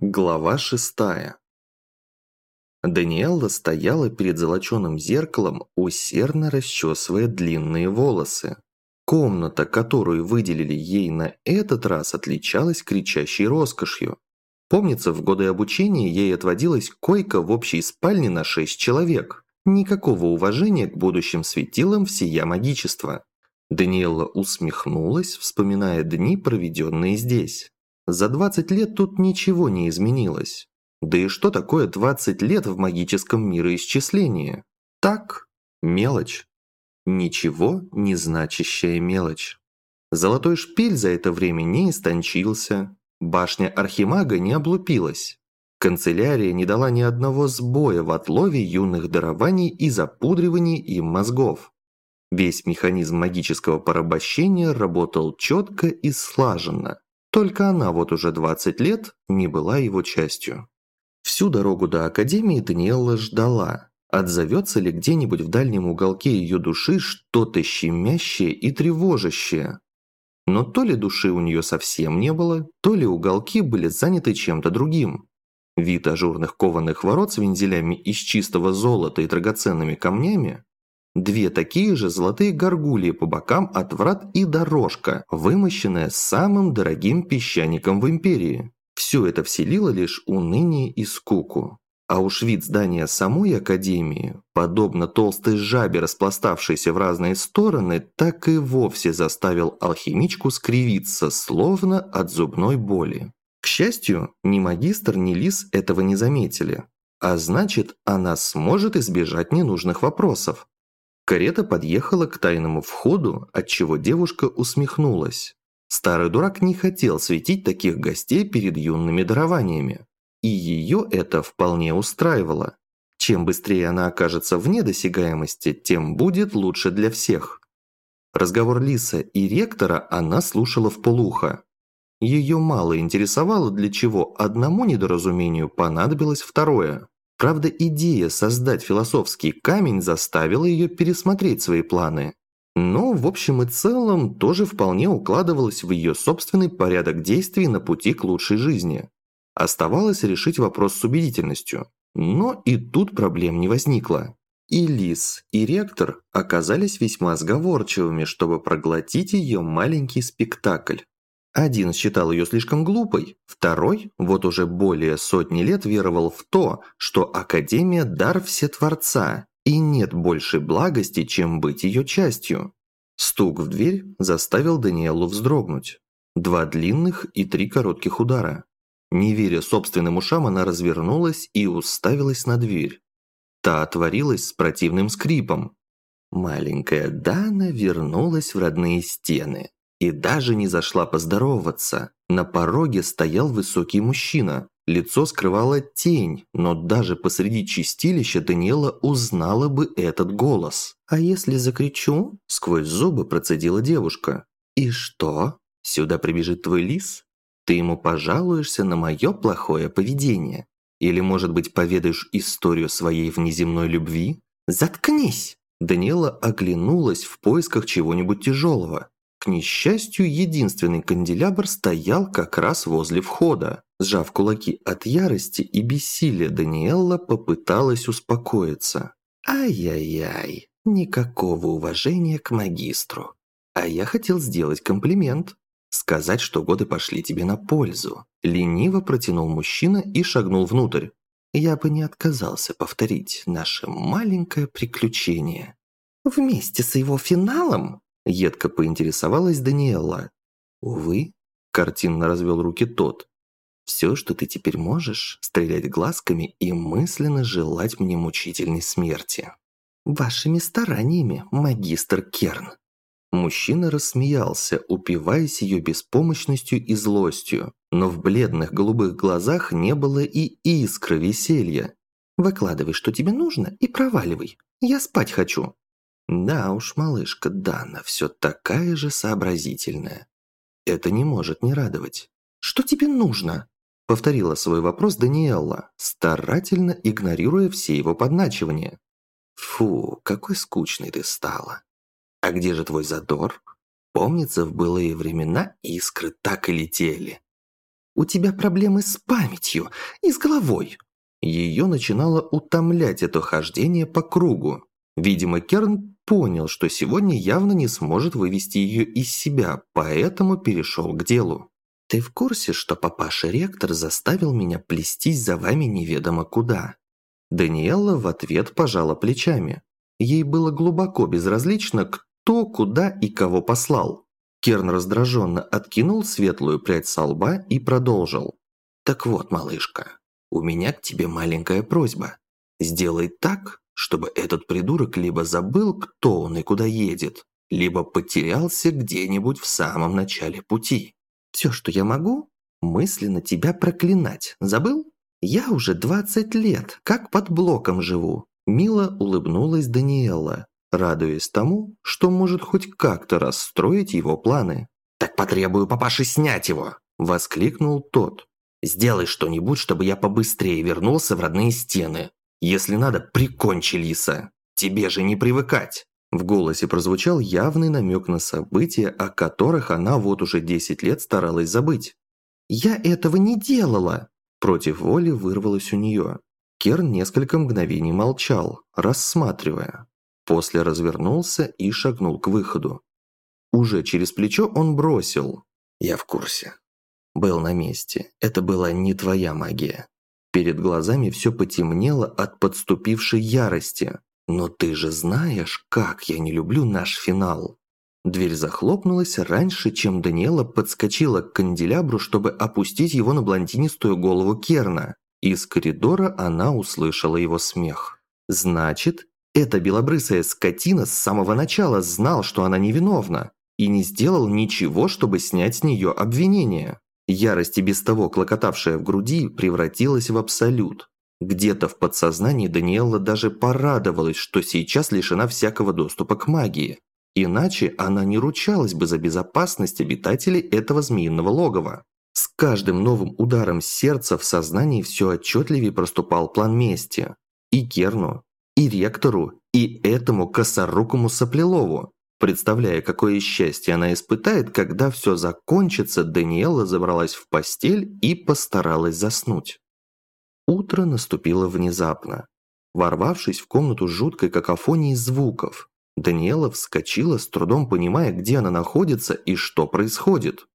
Глава шестая. Даниэлла стояла перед золоченым зеркалом, усердно расчесывая длинные волосы. Комната, которую выделили ей на этот раз, отличалась кричащей роскошью. Помнится, в годы обучения ей отводилась койка в общей спальне на шесть человек. Никакого уважения к будущим светилам всея магичества. Даниэлла усмехнулась, вспоминая дни, проведенные здесь. За 20 лет тут ничего не изменилось. Да и что такое 20 лет в магическом мироисчислении? Так, мелочь. Ничего не значащая мелочь. Золотой шпиль за это время не истончился, башня Архимага не облупилась. Канцелярия не дала ни одного сбоя в отлове юных дарований и запудривании им мозгов. Весь механизм магического порабощения работал четко и слаженно. Только она вот уже 20 лет не была его частью. Всю дорогу до Академии Даниэлла ждала, отзовется ли где-нибудь в дальнем уголке ее души что-то щемящее и тревожащее. Но то ли души у нее совсем не было, то ли уголки были заняты чем-то другим. Вид ажурных кованых ворот с вензелями из чистого золота и драгоценными камнями Две такие же золотые горгульи по бокам от врат и дорожка, вымощенная самым дорогим песчаником в империи. Все это вселило лишь уныние и скуку. А уж вид здания самой Академии, подобно толстой жабе, распластавшейся в разные стороны, так и вовсе заставил алхимичку скривиться, словно от зубной боли. К счастью, ни магистр, ни лис этого не заметили. А значит, она сможет избежать ненужных вопросов. Карета подъехала к тайному входу, отчего девушка усмехнулась. Старый дурак не хотел светить таких гостей перед юными дарованиями. И ее это вполне устраивало. Чем быстрее она окажется вне досягаемости, тем будет лучше для всех. Разговор Лиса и ректора она слушала в полухо. Ее мало интересовало, для чего одному недоразумению понадобилось второе. Правда, идея создать философский камень заставила ее пересмотреть свои планы. Но, в общем и целом, тоже вполне укладывалась в ее собственный порядок действий на пути к лучшей жизни. Оставалось решить вопрос с убедительностью. Но и тут проблем не возникло. И Лис, и ректор оказались весьма сговорчивыми, чтобы проглотить ее маленький спектакль. Один считал ее слишком глупой, второй, вот уже более сотни лет веровал в то, что Академия – дар Всетворца, и нет большей благости, чем быть ее частью. Стук в дверь заставил Даниэлу вздрогнуть. Два длинных и три коротких удара. Не веря собственным ушам, она развернулась и уставилась на дверь. Та отворилась с противным скрипом. Маленькая Дана вернулась в родные стены и даже не зашла поздороваться. На пороге стоял высокий мужчина. Лицо скрывала тень, но даже посреди чистилища Даниэла узнала бы этот голос. «А если закричу?» – сквозь зубы процедила девушка. «И что? Сюда прибежит твой лис? Ты ему пожалуешься на мое плохое поведение? Или, может быть, поведаешь историю своей внеземной любви? Заткнись!» Даниэла оглянулась в поисках чего-нибудь тяжелого. К несчастью, единственный канделябр стоял как раз возле входа. Сжав кулаки от ярости и бессилия, Даниэлла попыталась успокоиться. «Ай-яй-яй, никакого уважения к магистру. А я хотел сделать комплимент. Сказать, что годы пошли тебе на пользу». Лениво протянул мужчина и шагнул внутрь. «Я бы не отказался повторить наше маленькое приключение». «Вместе с его финалом?» Едко поинтересовалась Даниэла. «Увы», – картинно развел руки тот. «Все, что ты теперь можешь, стрелять глазками и мысленно желать мне мучительной смерти». «Вашими стараниями, магистр Керн». Мужчина рассмеялся, упиваясь ее беспомощностью и злостью, но в бледных голубых глазах не было и искры веселья. «Выкладывай, что тебе нужно, и проваливай. Я спать хочу». Да уж, малышка Дана все такая же сообразительная. Это не может не радовать. «Что тебе нужно?» Повторила свой вопрос Даниэлла, старательно игнорируя все его подначивания. «Фу, какой скучный ты стала. А где же твой задор? Помнится, в былые времена искры так и летели». у тебя проблемы с памятью и с головой». Ее начинало утомлять это хождение по кругу. Видимо, Керн понял, что сегодня явно не сможет вывести ее из себя, поэтому перешел к делу. «Ты в курсе, что папаша-ректор заставил меня плестись за вами неведомо куда?» Даниэла в ответ пожала плечами. Ей было глубоко безразлично, кто, куда и кого послал. Керн раздраженно откинул светлую прядь со лба и продолжил. «Так вот, малышка, у меня к тебе маленькая просьба. Сделай так, чтобы этот придурок либо забыл, кто он и куда едет, либо потерялся где-нибудь в самом начале пути. Все, что я могу, мысленно тебя проклинать. Забыл? Я уже 20 лет, как под блоком живу. Мило улыбнулась Даниэла, радуясь тому, что может хоть как-то расстроить его планы. «Так потребую папаши снять его!» – воскликнул тот. «Сделай что-нибудь, чтобы я побыстрее вернулся в родные стены. Если надо, прикончи лиса. Тебе же не привыкать!» В голосе прозвучал явный намек на события, о которых она вот уже 10 лет старалась забыть. «Я этого не делала!» Против воли вырвалось у нее. Керн несколько мгновений молчал, рассматривая. После развернулся и шагнул к выходу. Уже через плечо он бросил. «Я в курсе. Был на месте. Это была не твоя магия». Перед глазами все потемнело от подступившей ярости. «Но ты же знаешь, как я не люблю наш финал». Дверь захлопнулась раньше, чем Даниэла подскочила к канделябру, чтобы опустить его на блондинистую голову Керна. Из коридора она услышала его смех. «Значит, эта белобрысая скотина с самого начала знал, что она невиновна, и не сделал ничего, чтобы снять с нее обвинение. Ярость и без того клокотавшая в груди превратилась в абсолют. Где-то в подсознании Даниэлла даже порадовалась, что сейчас лишена всякого доступа к магии. Иначе она не ручалась бы за безопасность обитателей этого змеиного логова. С каждым новым ударом сердца в сознании все отчетливее проступал план мести. И Керну, и ректору, и этому косорукому Соплелову. Представляя, какое счастье она испытает, когда все закончится, Даниэла забралась в постель и постаралась заснуть. Утро наступило внезапно. Ворвавшись в комнату жуткой какофонии звуков, Даниэла вскочила, с трудом понимая, где она находится и что происходит.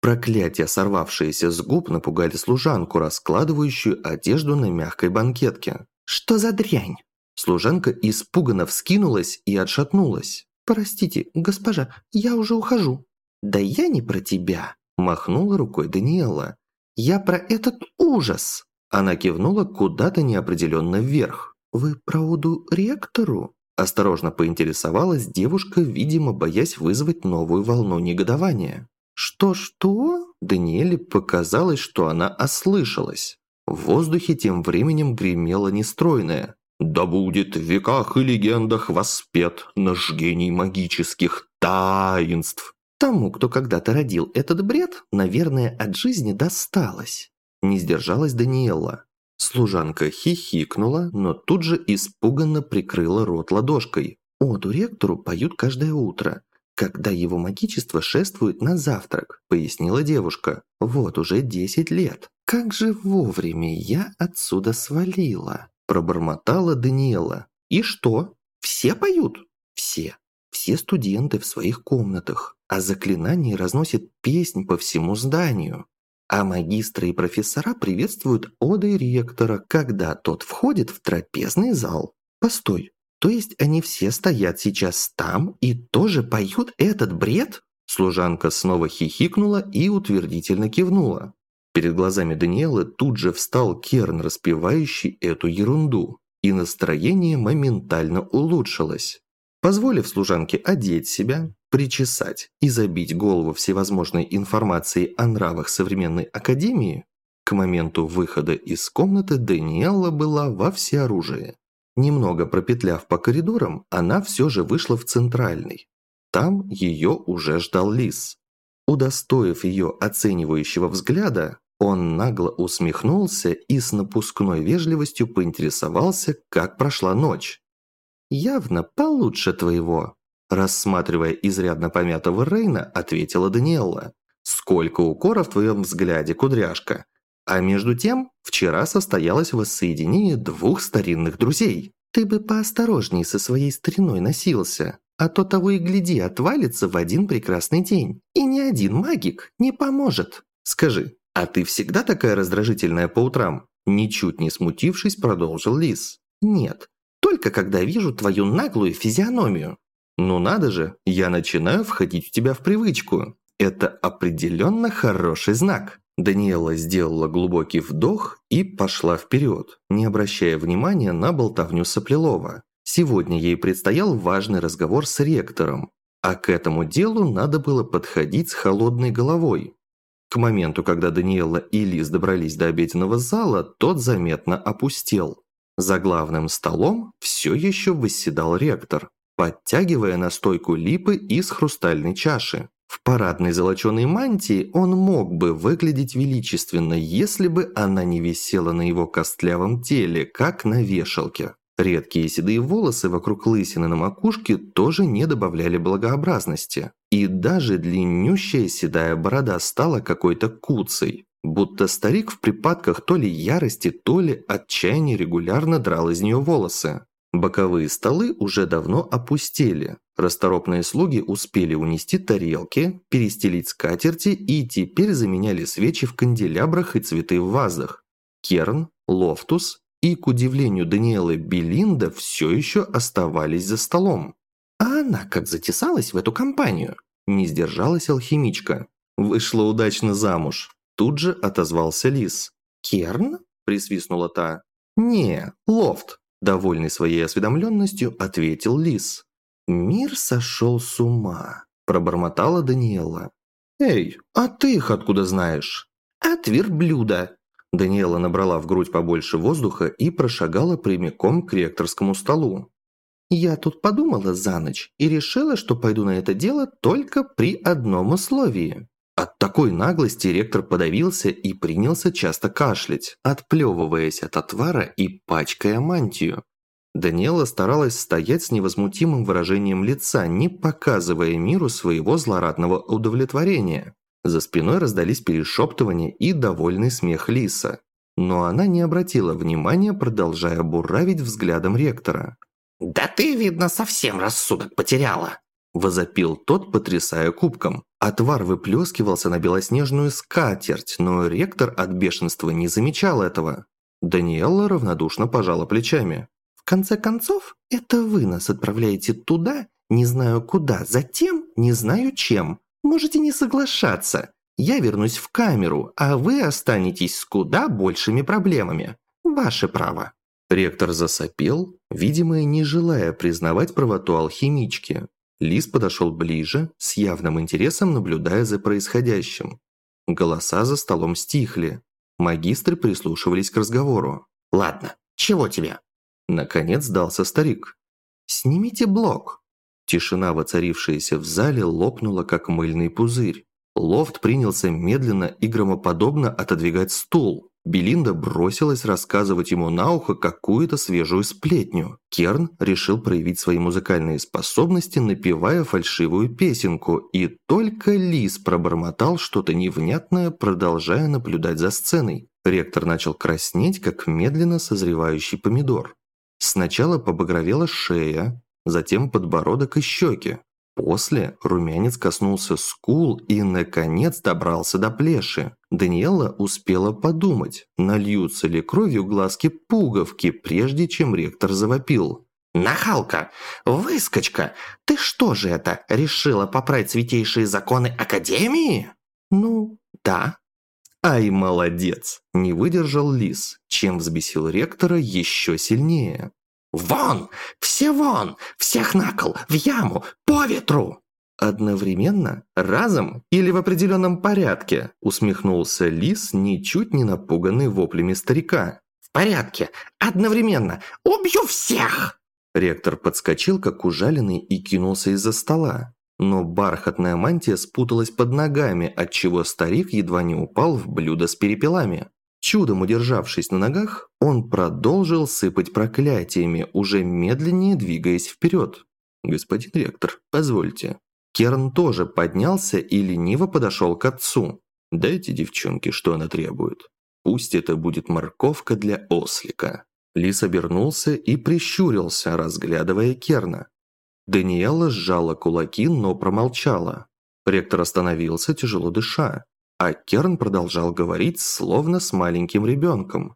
Проклятия, сорвавшиеся с губ, напугали служанку, раскладывающую одежду на мягкой банкетке. «Что за дрянь?» Служанка испуганно вскинулась и отшатнулась. «Простите, госпожа, я уже ухожу». «Да я не про тебя», – махнула рукой Даниэла. «Я про этот ужас». Она кивнула куда-то неопределенно вверх. «Вы про Уду ректору?» Осторожно поинтересовалась девушка, видимо, боясь вызвать новую волну негодования. «Что-что?» Даниэле показалось, что она ослышалась. В воздухе тем временем гремело нестройное. Да будет в веках и легендах воспет наш гений магических таинств. Тому, кто когда-то родил этот бред, наверное, от жизни досталось. Не сдержалась Даниэла. Служанка хихикнула, но тут же испуганно прикрыла рот ладошкой. «Оду ректору поют каждое утро, когда его магичество шествует на завтрак», пояснила девушка. «Вот уже десять лет. Как же вовремя я отсюда свалила!» Пробормотала Даниэла. «И что? Все поют?» «Все. Все студенты в своих комнатах, а заклинание разносит песнь по всему зданию. А магистры и профессора приветствуют одой ректора, когда тот входит в трапезный зал. Постой, то есть они все стоят сейчас там и тоже поют этот бред?» Служанка снова хихикнула и утвердительно кивнула. Перед глазами Даниэлы тут же встал Керн, распевающий эту ерунду, и настроение моментально улучшилось. Позволив служанке одеть себя, причесать и забить голову всевозможной информацией о нравах современной академии, к моменту выхода из комнаты Даниэла была во всеоружии. Немного пропетляв по коридорам, она все же вышла в центральный. Там ее уже ждал Лис. Удостоив ее оценивающего взгляда, он нагло усмехнулся и с напускной вежливостью поинтересовался, как прошла ночь. «Явно получше твоего», – рассматривая изрядно помятого Рейна, ответила Даниэлла. Сколько укора в твоем взгляде, кудряшка. А между тем, вчера состоялось воссоединение двух старинных друзей. Ты бы поосторожней со своей стариной носился, а то того и гляди отвалится в один прекрасный день. И ни один магик не поможет. Скажи, а ты всегда такая раздражительная по утрам? Ничуть не смутившись, продолжил Лис. Нет, только когда вижу твою наглую физиономию. Ну надо же, я начинаю входить в тебя в привычку. Это определенно хороший знак. Даниэла сделала глубокий вдох и пошла вперед, не обращая внимания на болтовню Соплелова. Сегодня ей предстоял важный разговор с ректором, а к этому делу надо было подходить с холодной головой. К моменту, когда Даниэла и Лиз добрались до обеденного зала, тот заметно опустел. За главным столом все еще восседал ректор, подтягивая на стойку липы из хрустальной чаши. В парадной золоченой мантии он мог бы выглядеть величественно, если бы она не висела на его костлявом теле, как на вешалке. Редкие седые волосы вокруг лысины на макушке тоже не добавляли благообразности. И даже длиннющая седая борода стала какой-то куцей. Будто старик в припадках то ли ярости, то ли отчаяния регулярно драл из нее волосы. Боковые столы уже давно опустели. Расторопные слуги успели унести тарелки, перестелить скатерти и теперь заменяли свечи в канделябрах и цветы в вазах. Керн, Лофтус и, к удивлению Даниэлы, Белинда все еще оставались за столом. А она как затесалась в эту компанию? Не сдержалась алхимичка. Вышла удачно замуж. Тут же отозвался Лис. «Керн?» – присвистнула та. «Не, Лофт», – довольный своей осведомленностью, ответил Лис. «Мир сошел с ума», – пробормотала Даниэла. «Эй, а ты их откуда знаешь?» «От верблюда», Даниэла набрала в грудь побольше воздуха и прошагала прямиком к ректорскому столу. «Я тут подумала за ночь и решила, что пойду на это дело только при одном условии». От такой наглости ректор подавился и принялся часто кашлять, отплевываясь от отвара и пачкая мантию. Даниэла старалась стоять с невозмутимым выражением лица, не показывая миру своего злорадного удовлетворения. За спиной раздались перешептывания и довольный смех Лиса. Но она не обратила внимания, продолжая буравить взглядом ректора. «Да ты, видно, совсем рассудок потеряла!» Возопил тот, потрясая кубком. Отвар выплескивался на белоснежную скатерть, но ректор от бешенства не замечал этого. Даниэлла равнодушно пожала плечами. «В конце концов, это вы нас отправляете туда, не знаю куда, затем не знаю чем. Можете не соглашаться. Я вернусь в камеру, а вы останетесь с куда большими проблемами. Ваше право». Ректор засопел, видимо, не желая признавать правоту алхимички. Лис подошел ближе, с явным интересом наблюдая за происходящим. Голоса за столом стихли. Магистры прислушивались к разговору. «Ладно, чего тебе?» Наконец сдался старик. «Снимите блок», Тишина, воцарившаяся в зале, лопнула, как мыльный пузырь. Лофт принялся медленно и громоподобно отодвигать стул. Белинда бросилась рассказывать ему на ухо какую-то свежую сплетню. Керн решил проявить свои музыкальные способности, напевая фальшивую песенку, и только Лис пробормотал что-то невнятное, продолжая наблюдать за сценой. Ректор начал краснеть, как медленно созревающий помидор. Сначала побагровела шея, затем подбородок и щеки. После румянец коснулся скул и, наконец, добрался до плеши. Даниэла успела подумать, нальются ли кровью глазки пуговки, прежде чем ректор завопил. «Нахалка! Выскочка! Ты что же это, решила поправить святейшие законы Академии?» «Ну, да». «Ай, молодец!» – не выдержал Лис, чем взбесил ректора еще сильнее. «Вон! Все вон! Всех на кол! В яму! По ветру!» «Одновременно? Разом? Или в определенном порядке?» усмехнулся Лис, ничуть не напуганный воплями старика. «В порядке! Одновременно! Убью всех!» Ректор подскочил, как ужаленный, и кинулся из-за стола. Но бархатная мантия спуталась под ногами, отчего старик едва не упал в блюдо с перепелами. Чудом удержавшись на ногах, он продолжил сыпать проклятиями, уже медленнее двигаясь вперед. «Господин ректор, позвольте». Керн тоже поднялся и лениво подошел к отцу. «Дайте девчонке, что она требует. Пусть это будет морковка для ослика». Лис обернулся и прищурился, разглядывая Керна. Даниэла сжала кулаки, но промолчала. Ректор остановился, тяжело дыша, а Керн продолжал говорить, словно с маленьким ребенком.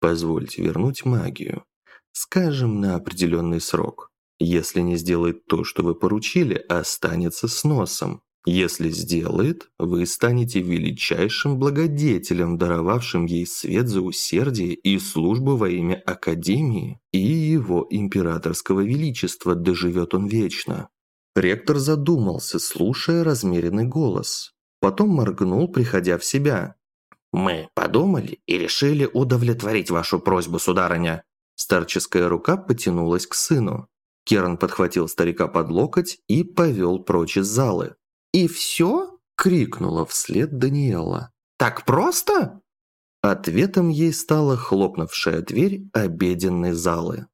«Позвольте вернуть магию. Скажем, на определенный срок. Если не сделает то, что вы поручили, останется с носом. Если сделает, вы станете величайшим благодетелем, даровавшим ей свет за усердие и службу во имя Академии и его императорского величества, доживет он вечно». Ректор задумался, слушая размеренный голос. Потом моргнул, приходя в себя. «Мы подумали и решили удовлетворить вашу просьбу, сударыня». Старческая рука потянулась к сыну. Керн подхватил старика под локоть и повел прочь из залы. «И все?» – крикнула вслед Даниэла. «Так просто?» Ответом ей стала хлопнувшая дверь обеденной залы.